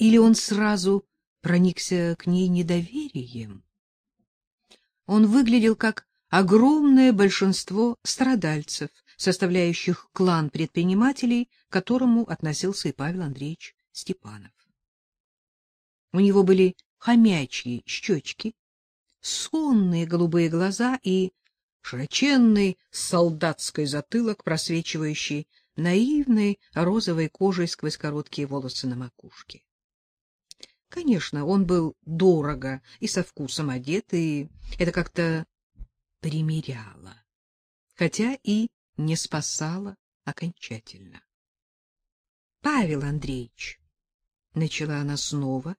Или он сразу проникся к ней недоверием? Он выглядел как огромное большинство страдальцев, составляющих клан предпринимателей, к которому относился и Павел Андреевич Степанов. У него были хомячьи щечки, сонные голубые глаза и широченный солдатский затылок, просвечивающий наивной розовой кожей сквозь короткие волосы на макушке. Конечно, он был дорого и со вкусом одет, и это как-то примиряло, хотя и не спасало окончательно. — Павел Андреевич, — начала она снова,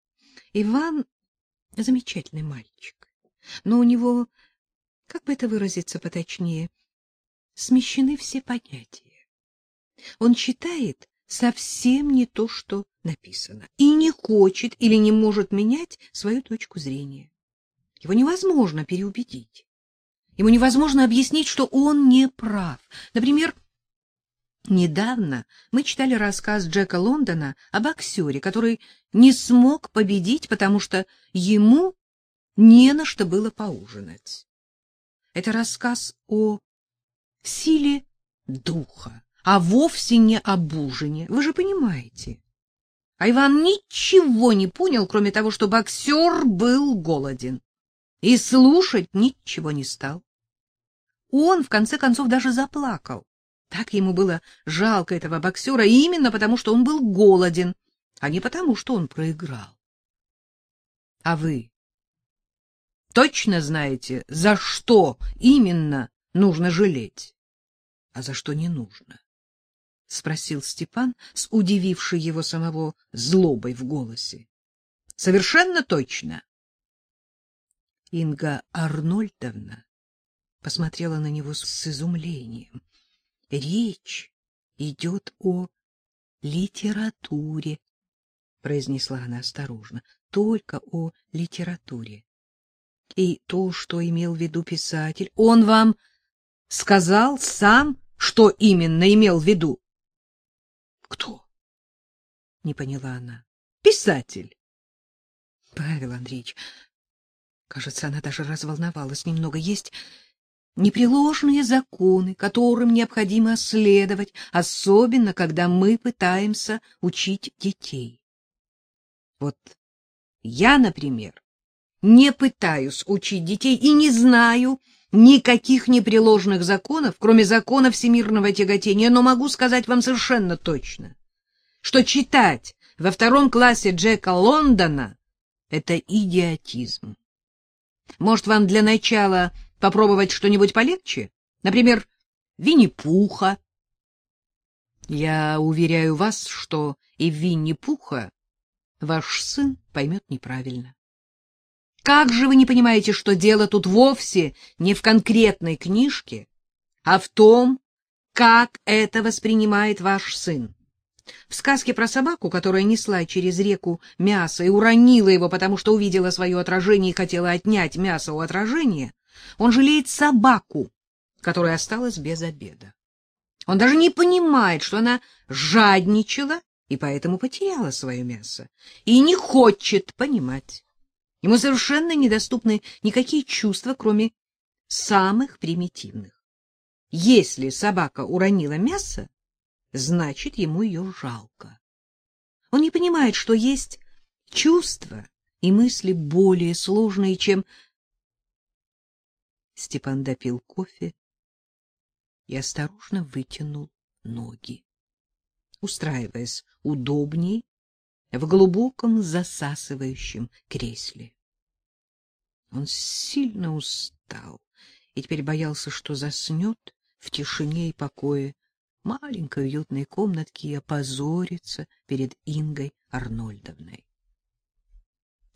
— Иван — замечательный мальчик, но у него, как бы это выразиться поточнее, смещены все понятия. Он читает совсем не то, что написано, и не хочет или не может менять свою точку зрения. Его невозможно переубедить. Ему невозможно объяснить, что он не прав. Например, недавно мы читали рассказ Джека Лондона о боксере, который не смог победить, потому что ему не на что было поужинать. Это рассказ о силе духа, а вовсе не об ужине. Вы же понимаете. А Иван ничего не понял, кроме того, что боксер был голоден. И слушать ничего не стал. Он, в конце концов, даже заплакал. Так ему было жалко этого боксера именно потому, что он был голоден, а не потому, что он проиграл. А вы точно знаете, за что именно нужно жалеть, а за что не нужно? — спросил Степан с удивившей его самого злобой в голосе. — Совершенно точно. Инга Арнольдовна посмотрела на него с изумлением. Речь идет о литературе, произнесла она осторожно. Только о литературе. И то, что имел в виду писатель, он вам сказал сам, что именно имел в виду? Кто? Не поняла она. Писатель. Павел Андреевич, кажется, она даже разволновалась немного. Есть непреложные законы, которым необходимо следовать, особенно когда мы пытаемся учить детей. Вот я, например, не пытаюсь учить детей и не знаю никаких непреложных законов, кроме закона всемирного тяготения, но могу сказать вам совершенно точно, что читать во втором классе Джека Лондона — это идиотизм. Может, вам для начала попробовать что-нибудь полегче? Например, Винни-Пуха. Я уверяю вас, что и Винни-Пуха ваш сын поймет неправильно. Как же вы не понимаете, что дело тут вовсе не в конкретной книжке, а в том, как это воспринимает ваш сын? В сказке про собаку, которая несла через реку мясо и уронила его, потому что увидела свое отражение и хотела отнять мясо у отражения, он жалеет собаку, которая осталась без обеда. Он даже не понимает, что она жадничала и поэтому потеряла свое мясо, и не хочет понимать. Ему совершенно недоступны никакие чувства, кроме самых примитивных. Если собака уронила мясо, значит, ему ее жалко. Он не понимает, что есть чувства и мысли более сложные, чем Степан допил кофе и осторожно вытянул ноги, устраиваясь удобней в глубоком засасывающем кресле. Он сильно устал и теперь боялся, что заснет в тишине и покое маленькой уютной комнатки и опозорится перед Ингой Арнольдовной.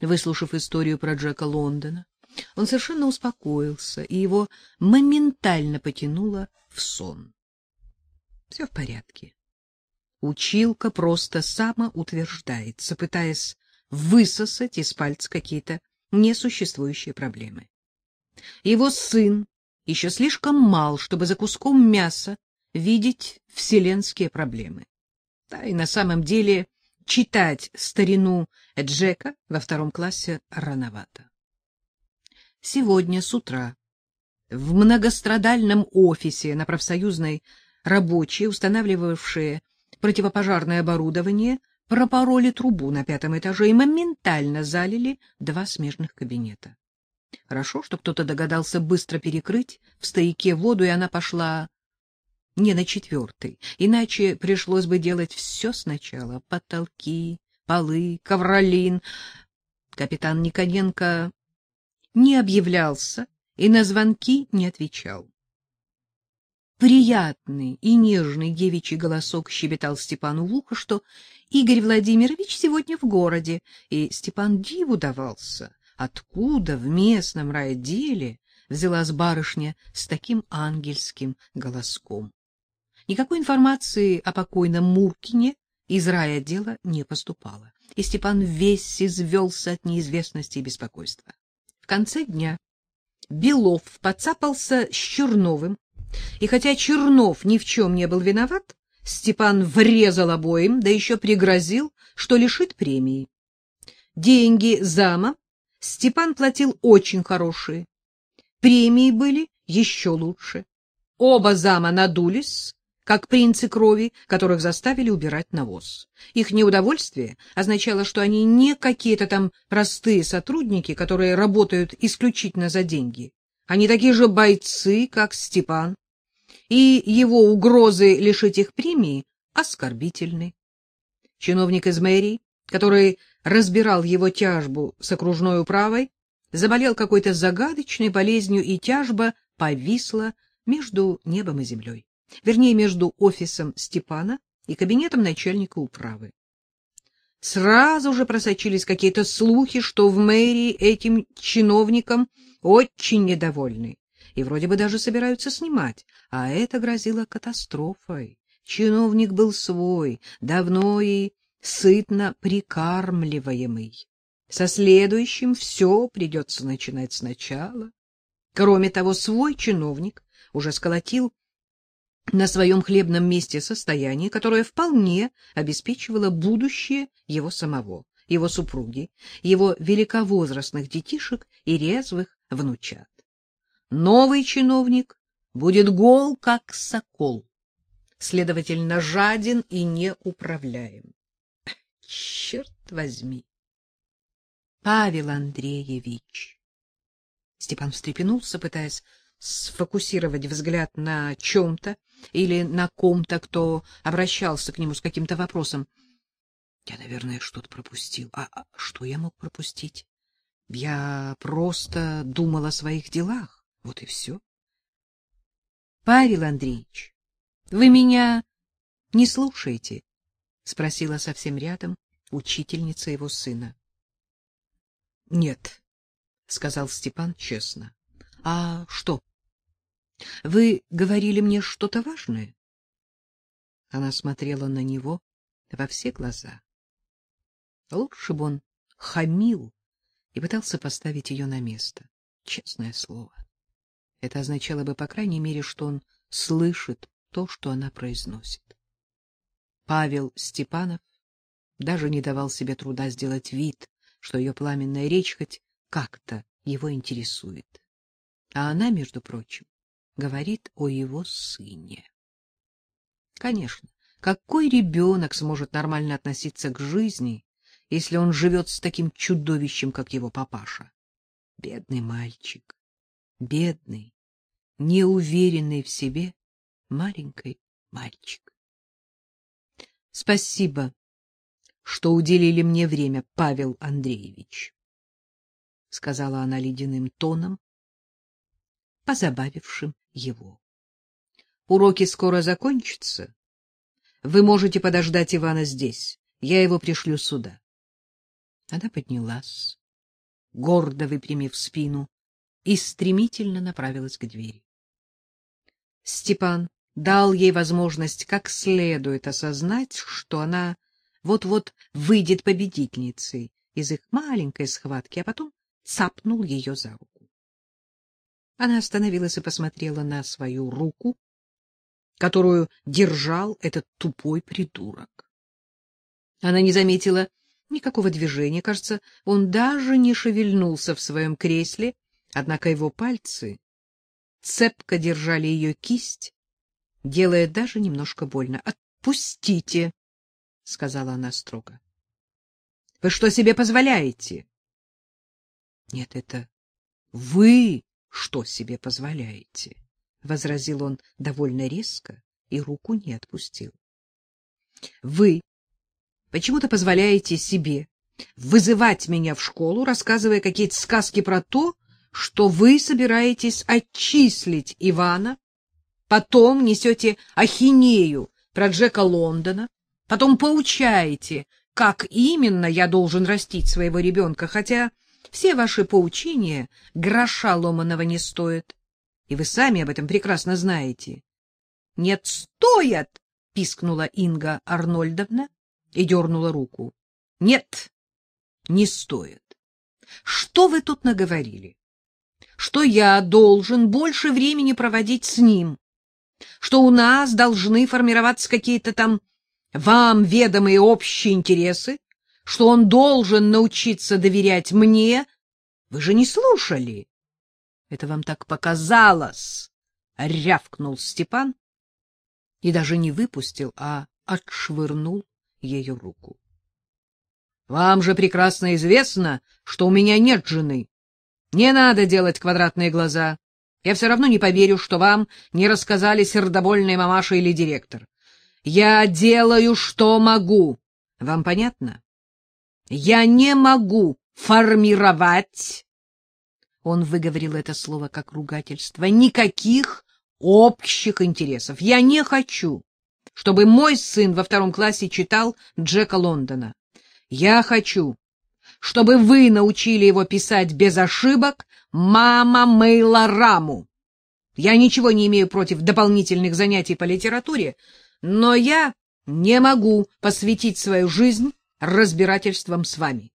Выслушав историю про Джека Лондона, он совершенно успокоился, и его моментально потянуло в сон. Все в порядке. Училка просто самоутверждается, пытаясь высосать из пальца какие-то несуществующие проблемы. Его сын еще слишком мал, чтобы за куском мяса видеть вселенские проблемы. Да и на самом деле читать старину Джека во втором классе рановато. Сегодня с утра в многострадальном офисе на профсоюзной рабочие, устанавливавшие противопожарное оборудование, пропороли трубу на пятом этаже и моментально залили два смежных кабинета. Хорошо, что кто-то догадался быстро перекрыть в стояке воду, и она пошла не на четвертый, иначе пришлось бы делать все сначала. Потолки, полы, ковролин. Капитан Никоненко не объявлялся и на звонки не отвечал. Приятный и нежный девичий голосок щебетал Степану в ухо, что Игорь Владимирович сегодня в городе, и Степан диву давался, откуда в местном райделе взялась барышня с таким ангельским голоском. Никакой информации о покойном Муркине из райотдела не поступало, и Степан весь извелся от неизвестности и беспокойства. В конце дня Белов подцапался с Черновым, и хотя Чернов ни в чем не был виноват, Степан врезал обоим, да еще пригрозил, что лишит премии. Деньги зама Степан платил очень хорошие. Премии были еще лучше. Оба зама надулись, как принцы крови, которых заставили убирать навоз. Их неудовольствие означало, что они не какие-то там простые сотрудники, которые работают исключительно за деньги. Они такие же бойцы, как Степан, и его угрозы лишить их премии оскорбительны. Чиновник из мэрии, который разбирал его тяжбу с окружной управой, заболел какой-то загадочной болезнью, и тяжба повисла между небом и землей вернее, между офисом Степана и кабинетом начальника управы. Сразу же просочились какие-то слухи, что в мэрии этим чиновникам очень недовольны и вроде бы даже собираются снимать, а это грозило катастрофой. Чиновник был свой, давно и сытно прикармливаемый. Со следующим все придется начинать сначала. Кроме того, свой чиновник уже сколотил на своем хлебном месте состояние, которое вполне обеспечивало будущее его самого, его супруги, его великовозрастных детишек и резвых внучат. Новый чиновник будет гол, как сокол, следовательно, жаден и неуправляем. Черт возьми! Павел Андреевич! Степан встрепенулся, пытаясь сфокусировать взгляд на чем-то или на ком-то, кто обращался к нему с каким-то вопросом. Я, наверное, что-то пропустил. А, а что я мог пропустить? Я просто думал о своих делах. Вот и все. Павел Андреевич, вы меня не слушаете? спросила совсем рядом учительница его сына. Нет, сказал Степан честно. А что? Вы говорили мне что-то важное? Она смотрела на него во все глаза. Лучше бы он хамил и пытался поставить ее на место. Честное слово. Это означало бы, по крайней мере, что он слышит то, что она произносит. Павел Степанов даже не давал себе труда сделать вид, что ее пламенная речь хоть как-то его интересует. А она, между прочим, говорит о его сыне. Конечно, какой ребенок сможет нормально относиться к жизни, если он живет с таким чудовищем, как его папаша? Бедный мальчик, бедный, неуверенный в себе маленький мальчик. Спасибо, что уделили мне время, Павел Андреевич, сказала она ледяным тоном, позабавившим его. Уроки скоро закончатся. Вы можете подождать Ивана здесь. Я его пришлю сюда. Она поднялась, гордо выпрямив спину, и стремительно направилась к двери. Степан дал ей возможность как следует осознать, что она вот-вот выйдет победительницей из их маленькой схватки, а потом цапнул ее за руку. Она остановилась и посмотрела на свою руку, которую держал этот тупой придурок. Она не заметила никакого движения. Кажется, он даже не шевельнулся в своем кресле, однако его пальцы цепко держали ее кисть, делая даже немножко больно. «Отпустите!» — сказала она строго. «Вы что себе позволяете?» «Нет, это вы что себе позволяете?» — возразил он довольно резко и руку не отпустил. «Вы почему-то позволяете себе вызывать меня в школу, рассказывая какие-то сказки про то, что вы собираетесь отчислить Ивана, потом несете ахинею про Джека Лондона, потом поучаете, как именно я должен растить своего ребенка, хотя все ваши поучения гроша ломаного не стоят, и вы сами об этом прекрасно знаете. — Нет, стоят! — пискнула Инга Арнольдовна и дернула руку. — Нет, не стоит. Что вы тут наговорили? Что я должен больше времени проводить с ним? Что у нас должны формироваться какие-то там вам ведомые общие интересы? Что он должен научиться доверять мне? Вы же не слушали. Это вам так показалось, — рявкнул Степан и даже не выпустил, а отшвырнул ее руку. — Вам же прекрасно известно, что у меня нет жены. Не надо делать квадратные глаза. Я все равно не поверю, что вам не рассказали сердобольная мамаша или директор. Я делаю, что могу. Вам понятно? Я не могу формировать он выговорил это слово как ругательство. Никаких общих интересов. Я не хочу, чтобы мой сын во втором классе читал Джека Лондона. Я хочу, чтобы вы научили его писать без ошибок «Мама Мейла Раму». Я ничего не имею против дополнительных занятий по литературе, но я не могу посвятить свою жизнь разбирательствам с вами.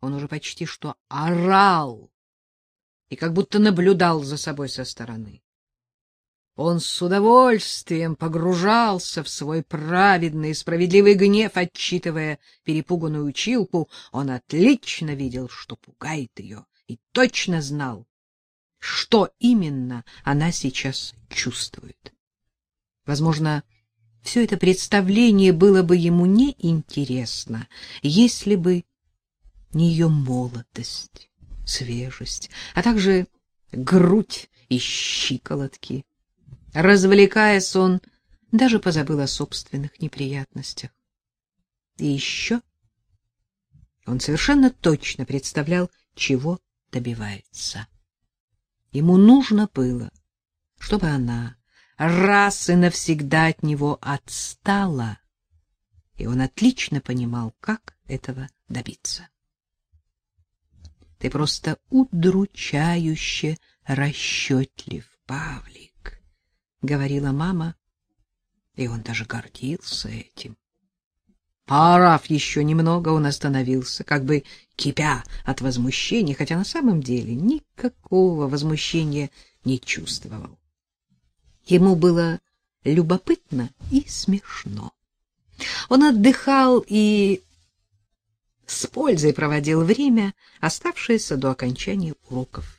Он уже почти что орал и как будто наблюдал за собой со стороны. Он с удовольствием погружался в свой праведный и справедливый гнев, отчитывая перепуганную училку. Он отлично видел, что пугает ее, и точно знал, что именно она сейчас чувствует. Возможно, все это представление было бы ему неинтересно, если бы не ее молодость, свежесть, а также грудь и щиколотки. Развлекаясь, он даже позабыл о собственных неприятностях. И еще он совершенно точно представлял, чего добивается. Ему нужно было, чтобы она раз и навсегда от него отстала, и он отлично понимал, как этого добиться. Ты просто удручающе расчетлив, Павлик, — говорила мама, и он даже гордился этим. Поорав еще немного, он остановился, как бы кипя от возмущения, хотя на самом деле никакого возмущения не чувствовал. Ему было любопытно и смешно. Он отдыхал и с пользой проводил время, оставшееся до окончания уроков.